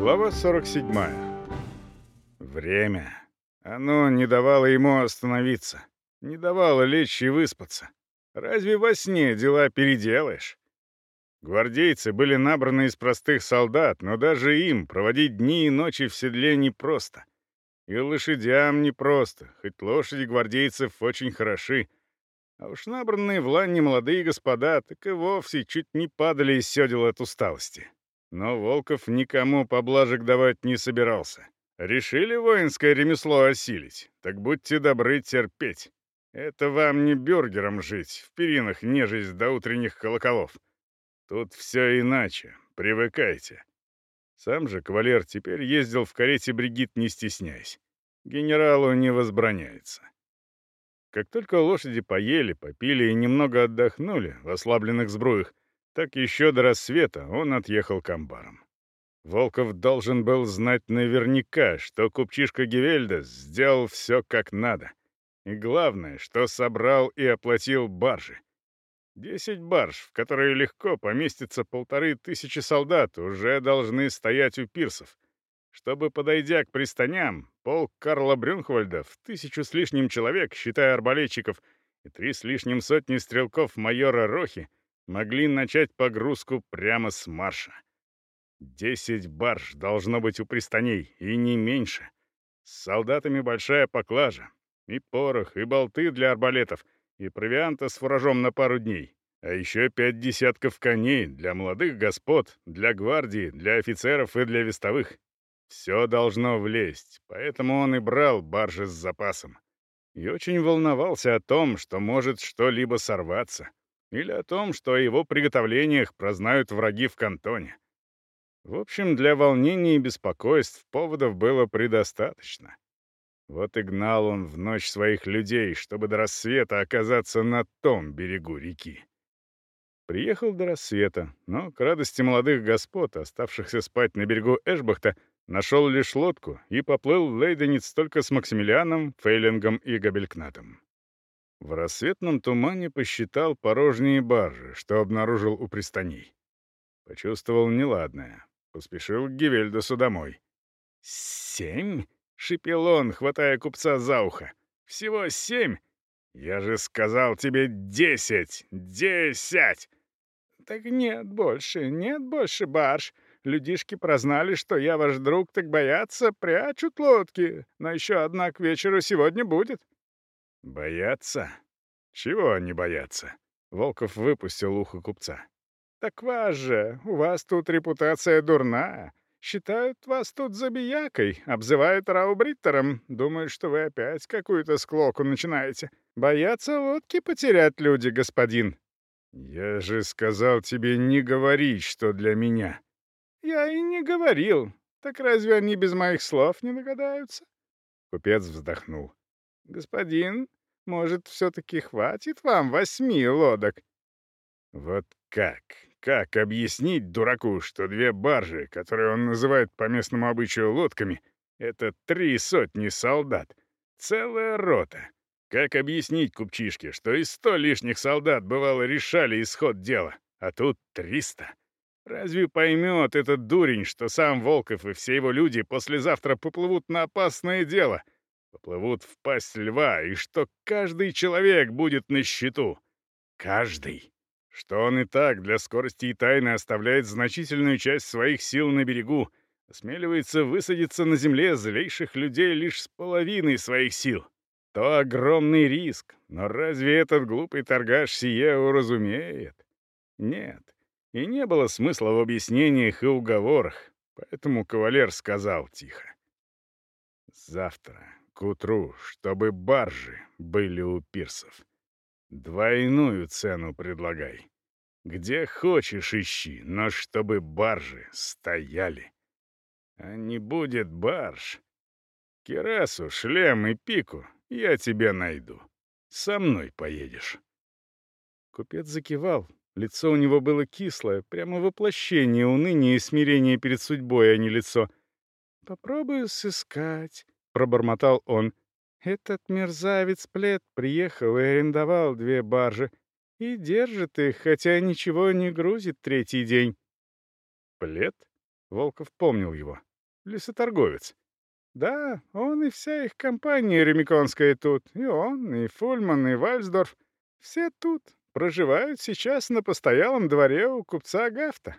Глава 47. Время. Оно не давало ему остановиться, не давало лечь и выспаться. Разве во сне дела переделаешь? Гвардейцы были набраны из простых солдат, но даже им проводить дни и ночи в седле непросто. И лошадям непросто, хоть лошади гвардейцев очень хороши. А уж набранные в лане молодые господа так и вовсе чуть не падали из седел от усталости. Но Волков никому поблажек давать не собирался. Решили воинское ремесло осилить, так будьте добры терпеть. Это вам не бюргером жить, в перинах нежесть до утренних колоколов. Тут все иначе, привыкайте. Сам же кавалер теперь ездил в карете Бригит, не стесняясь. Генералу не возбраняется. Как только лошади поели, попили и немного отдохнули в ослабленных сбруях, так еще до рассвета он отъехал к амбарам. Волков должен был знать наверняка, что купчишка Гевельда сделал все как надо. И главное, что собрал и оплатил баржи. Десять барж, в которые легко поместится полторы тысячи солдат, уже должны стоять у пирсов. Чтобы, подойдя к пристаням, полк Карла Брюнхвальда в тысячу с лишним человек, считая арбалетчиков, и три с лишним сотни стрелков майора Рохи — могли начать погрузку прямо с марша. Десять барж должно быть у пристаней, и не меньше. С солдатами большая поклажа. И порох, и болты для арбалетов, и провианта с фуражом на пару дней. А еще пять десятков коней для молодых господ, для гвардии, для офицеров и для вестовых. Все должно влезть, поэтому он и брал баржи с запасом. И очень волновался о том, что может что-либо сорваться — или о том, что о его приготовлениях прознают враги в кантоне. В общем, для волнений и беспокойств поводов было предостаточно. Вот и гнал он в ночь своих людей, чтобы до рассвета оказаться на том берегу реки. Приехал до рассвета, но, к радости молодых господ, оставшихся спать на берегу Эшбахта, нашел лишь лодку и поплыл в Лейденец только с Максимилианом, Фейлингом и Габелькнатом. В рассветном тумане посчитал порожние баржи, что обнаружил у пристаней. Почувствовал неладное. Поспешил к Гевельдосу домой. «Семь?» — шипел он, хватая купца за ухо. «Всего семь? Я же сказал тебе десять! Десять!» «Так нет больше, нет больше барж. Людишки прознали, что я ваш друг, так боятся, прячут лодки. Но еще одна к вечеру сегодня будет. «Бояться? Чего они боятся?» Волков выпустил ухо купца. «Так вас же, у вас тут репутация дурная. Считают вас тут забиякой, обзывают раубриттером, думают, что вы опять какую-то склоку начинаете. Боятся лодки потерять люди, господин». «Я же сказал тебе не говорить, что для меня». «Я и не говорил. Так разве они без моих слов не догадаются?» Купец вздохнул господин может все-таки хватит вам восьми лодок?» «Вот как? Как объяснить дураку, что две баржи, которые он называет по местному обычаю лодками, это три сотни солдат? Целая рота!» Как объяснить купчишке, что из сто лишних солдат бывало решали исход дела, а тут триста? Разве поймет этот дурень, что сам Волков и все его люди послезавтра поплывут на опасное дело — поплывут в пасть льва, и что каждый человек будет на счету. Каждый. Что он и так для скорости и тайны оставляет значительную часть своих сил на берегу, осмеливается высадиться на земле злейших людей лишь с половиной своих сил. То огромный риск, но разве этот глупый торгаш сие уразумеет? Нет, и не было смысла в объяснениях и уговорах, поэтому кавалер сказал тихо. «Завтра к утру, чтобы баржи были у пирсов. Двойную цену предлагай. Где хочешь ищи, но чтобы баржи стояли. А не будет барж. Кирасу, шлем и пику я тебе найду. Со мной поедешь. Купец закивал. Лицо у него было кислое, прямо воплощение уныния и смирения перед судьбой, а не лицо. «Попробую сыскать пробормотал он. «Этот мерзавец Плет приехал и арендовал две баржи. И держит их, хотя ничего не грузит третий день». Плет? Волков помнил его. «Лесоторговец». «Да, он и вся их компания ремиконская тут. И он, и Фульман, и Вальсдорф. Все тут. Проживают сейчас на постоялом дворе у купца Гафта».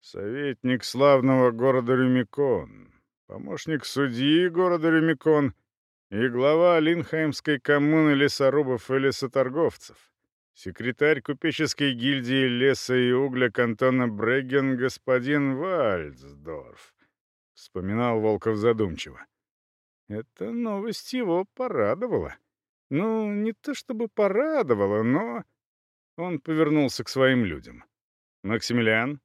«Советник славного города Рюмикон», Помощник судьи города Рюмикон и глава Линхаймской коммуны лесорубов и лесоторговцев, секретарь купеческой гильдии леса и угля кантона Бреген господин Вальцдорф, — вспоминал Волков задумчиво. Эта новость его порадовала. Ну, не то чтобы порадовала, но... Он повернулся к своим людям. «Максимилиан?»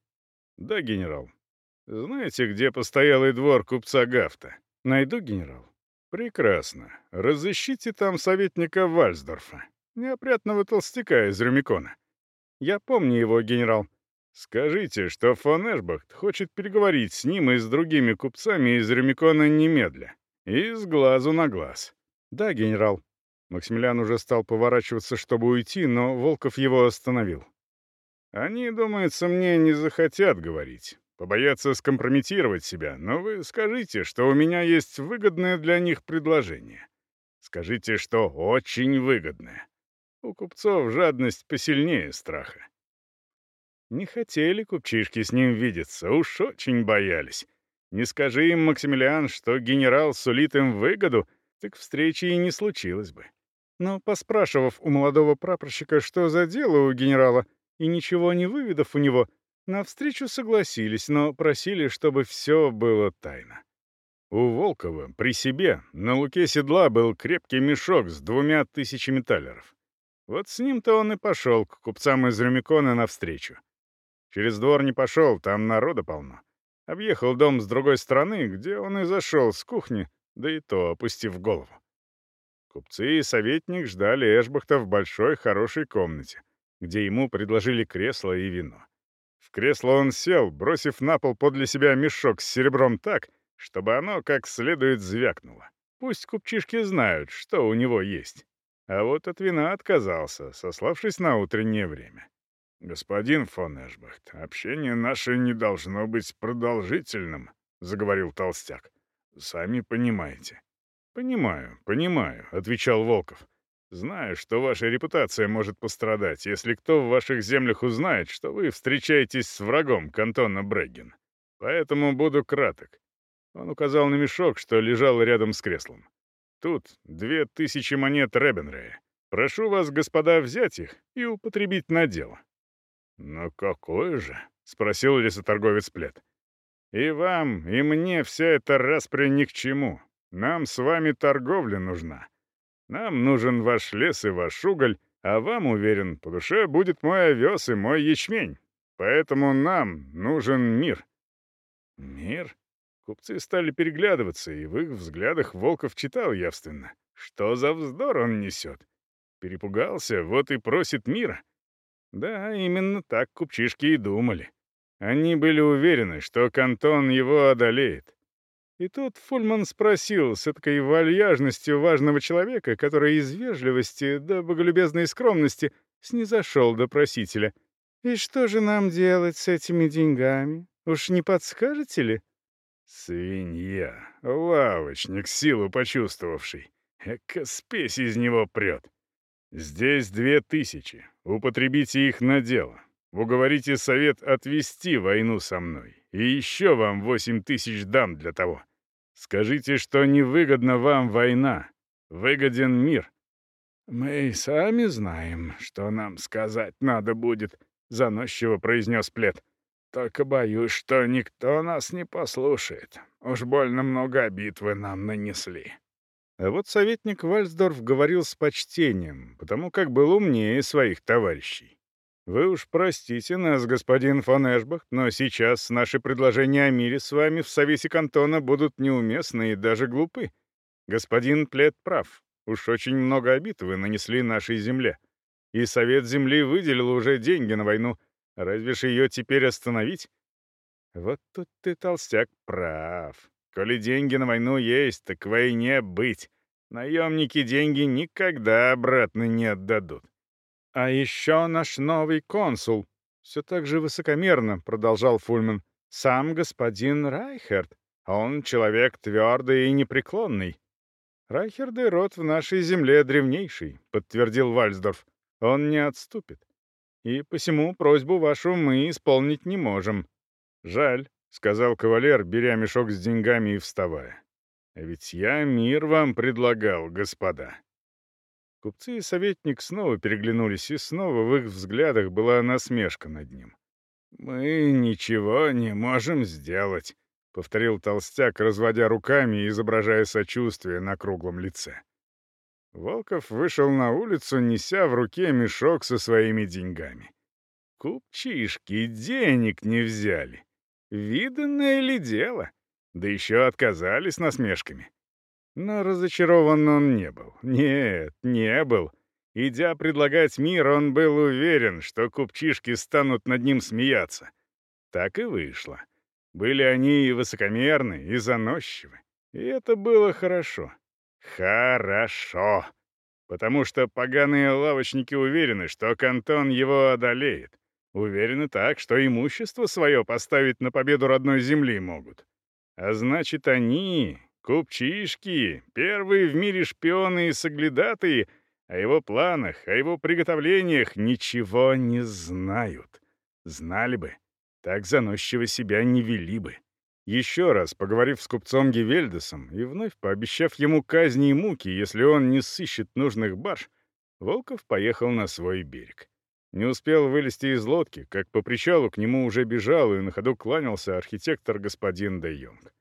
«Да, генерал». Знаете, где постоялый двор купца Гафта? Найду, генерал? Прекрасно. Разыщите там советника Вальсдорфа, неопрятного толстяка из Рюмикона. Я помню его, генерал. Скажите, что фон Эшбахт хочет переговорить с ним и с другими купцами из Рюмикона немедля. И с глазу на глаз. Да, генерал. Максимилиан уже стал поворачиваться, чтобы уйти, но Волков его остановил. Они, думается, мне не захотят говорить побоятся скомпрометировать себя, но вы скажите, что у меня есть выгодное для них предложение. Скажите, что очень выгодное. У купцов жадность посильнее страха. Не хотели купчишки с ним видеться, уж очень боялись. Не скажи им, Максимилиан, что генерал сулит им выгоду, так встречи и не случилось бы. Но, поспрашивав у молодого прапорщика, что за дело у генерала, и ничего не выведав у него, — на встречу согласились, но просили, чтобы все было тайно. У Волкова при себе на луке седла был крепкий мешок с двумя тысячами талеров. Вот с ним-то он и пошел к купцам из Рюмикона навстречу. Через двор не пошел, там народа полно. Объехал дом с другой стороны, где он и зашел с кухни, да и то опустив голову. Купцы и советник ждали Эшбахта в большой хорошей комнате, где ему предложили кресло и вино кресло он сел, бросив на пол подле себя мешок с серебром так, чтобы оно как следует звякнуло. Пусть купчишки знают, что у него есть. А вот от вина отказался, сославшись на утреннее время. «Господин фон Эшбахт, общение наше не должно быть продолжительным», — заговорил толстяк. «Сами понимаете». «Понимаю, понимаю», — отвечал Волков. Знаю, что ваша репутация может пострадать, если кто в ваших землях узнает, что вы встречаетесь с врагом Кантона Брэггин. Поэтому буду краток. Он указал на мешок, что лежал рядом с креслом. Тут две тысячи монет Ребенрея. Прошу вас, господа, взять их и употребить на дело. Но какое же?» — спросил лесоторговец Плет. «И вам, и мне вся эта распри ни к чему. Нам с вами торговля нужна». Нам нужен ваш лес и ваш уголь, а вам, уверен, по душе будет мой овес и мой ячмень. Поэтому нам нужен мир». «Мир?» Купцы стали переглядываться, и в их взглядах Волков читал явственно. «Что за вздор он несет?» Перепугался, вот и просит мира. Да, именно так купчишки и думали. Они были уверены, что Кантон его одолеет. И тут Фульман спросил с этой вальяжностью важного человека, который из вежливости до боголюбезной скромности снизошел до просителя. «И что же нам делать с этими деньгами? Уж не подскажете ли?» «Свинья, лавочник, силу почувствовавший. Эка спесь из него прет. Здесь две тысячи. Употребите их на дело. Уговорите совет отвести войну со мной. И еще вам восемь тысяч дам для того. Скажите, что невыгодна вам война. Выгоден мир. «Мы сами знаем, что нам сказать надо будет», — заносчиво произнес Плет. «Только боюсь, что никто нас не послушает. Уж больно много обид вы нам нанесли». А вот советник Вальсдорф говорил с почтением, потому как был умнее своих товарищей. Вы уж простите нас, господин фон Эшбах, но сейчас наши предложения о мире с вами в Совете Кантона будут неуместны и даже глупы. Господин Плет прав. Уж очень много обид вы нанесли нашей земле. И Совет Земли выделил уже деньги на войну. Разве ж ее теперь остановить? Вот тут ты, толстяк, прав. Коли деньги на войну есть, так войне быть. Наемники деньги никогда обратно не отдадут. «А еще наш новый консул», — все так же высокомерно продолжал Фульман, «сам господин Райхерт. Он человек твердый и непреклонный. Райхерды род в нашей земле древнейший, подтвердил Вальсдорф. Он не отступит. И посему просьбу вашу мы исполнить не можем. Жаль, сказал кавалер, беря Купцы и советник снова переглянулись и снова в их взглядах была насмешка над ним. «Мы ничего не можем сделать», — повторил толстяк, разводя руками и изображая сочувствие на круглом лице. Волков вышел на улицу, неся в руке мешок со своими деньгами. Купчишки денег не взяли. Виданное ли дело? Да еще отказались насмешками. Но разочарован он не был. Нет, не был. Идя предлагать мир, он был уверен, что купчишки станут над ним смеяться. Так и вышло. Были они и высокомерны, и заносчивы. И это было хорошо. Хорошо. Потому что поганые лавочники уверены, что Кантон его одолеет. Уверены так, что имущество свое поставить на победу родной земли могут. А значит, они, Купчишки, первые в мире шпионы и соглядатые, о его планах, о его приготовлениях ничего не знают. Знали бы, так заносчиво себя не вели бы. Еще раз поговорив с купцом Гевельдесом и вновь пообещав ему казни и муки, если он не сыщет нужных барж, Волков поехал на свой берег. Не успел вылезти из лодки, как по причалу к нему уже бежал и на ходу кланялся архитектор господин Де Йонг.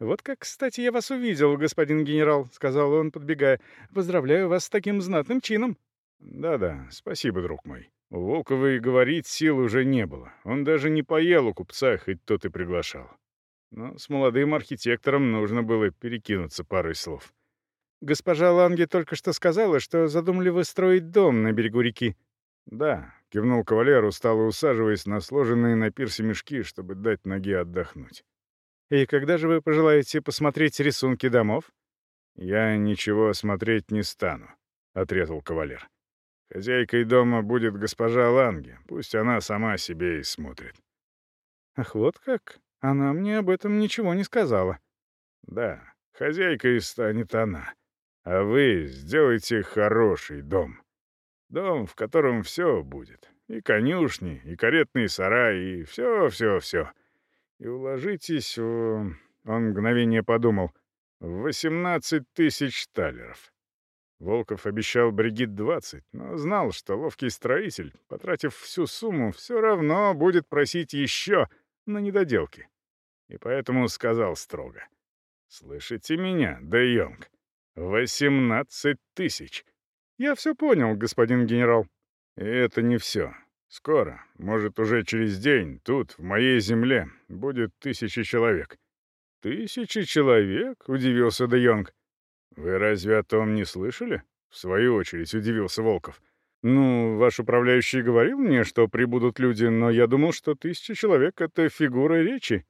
Вот как, кстати, я вас увидел, господин генерал, — сказал он, подбегая. — Поздравляю вас с таким знатным чином. Да — спасибо, друг мой. У Волкова и говорить сил уже не было. Он даже не поел у купца, хоть тот и приглашал. Но с молодым архитектором нужно было перекинуться парой слов. «Госпожа Ланге только что сказала, что задумали вы строить дом на берегу реки». «Да», — кивнул кавалер, устало усаживаясь на сложенные на пирсе мешки, чтобы дать ноге отдохнуть. И когда же вы пожелаете посмотреть рисунки домов?» «Я ничего смотреть не стану», — отрезал кавалер. «Хозяйкой дома будет госпожа Ланге. Пусть она сама себе и смотрит». «Ах, вот как? Она мне об этом ничего не сказала». «Да, хозяйкой станет она. А вы сделайте хороший дом. Дом, в котором все будет. И конюшни, и каретный сарай, и все-все-все». и уложитесь в...» Он мгновение подумал. «В восемнадцать тысяч талеров». Волков обещал Бригит двадцать, но знал, что ловкий строитель, потратив всю сумму, все равно будет просить еще на недоделки. И поэтому сказал строго. «Слышите меня, Де Йонг? Восемнадцать тысяч!» «Я все Скоро, может, уже через день, тут, в моей земле, будет тысячи человек». «Тысячи человек?» — удивился Де Йонг. «Вы разве о том не слышали?» — в свою очередь удивился Волков. «Ну, ваш управляющий говорил мне, что прибудут люди, но я думал, что тысяча человек — это фигура речи».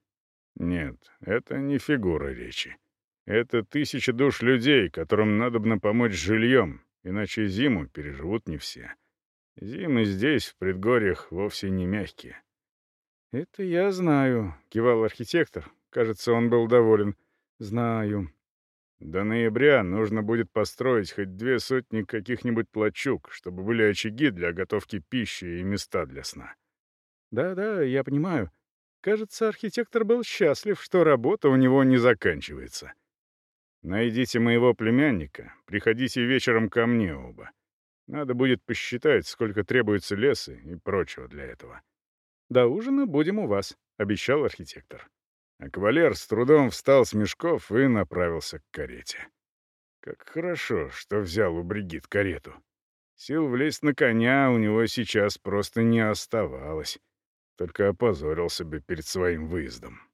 «Нет, это не фигура речи. Это тысячи душ людей, которым надобно помочь жильем, иначе зиму переживут не все». Зимы здесь, в предгорьях, вовсе не мягкие. «Это я знаю», — кивал архитектор. Кажется, он был доволен. «Знаю». До ноября нужно будет построить хоть две сотни каких-нибудь плачуг, чтобы были очаги для готовки пищи и места для сна. Да-да, я понимаю. Кажется, архитектор был счастлив, что работа у него не заканчивается. Найдите моего племянника, приходите вечером ко мне оба. Надо будет посчитать, сколько требуется леса и прочего для этого. «До ужина будем у вас», — обещал архитектор. А кавалер с трудом встал с мешков и направился к карете. Как хорошо, что взял у Бригит карету. Сил влезть на коня у него сейчас просто не оставалось. Только опозорился бы перед своим выездом.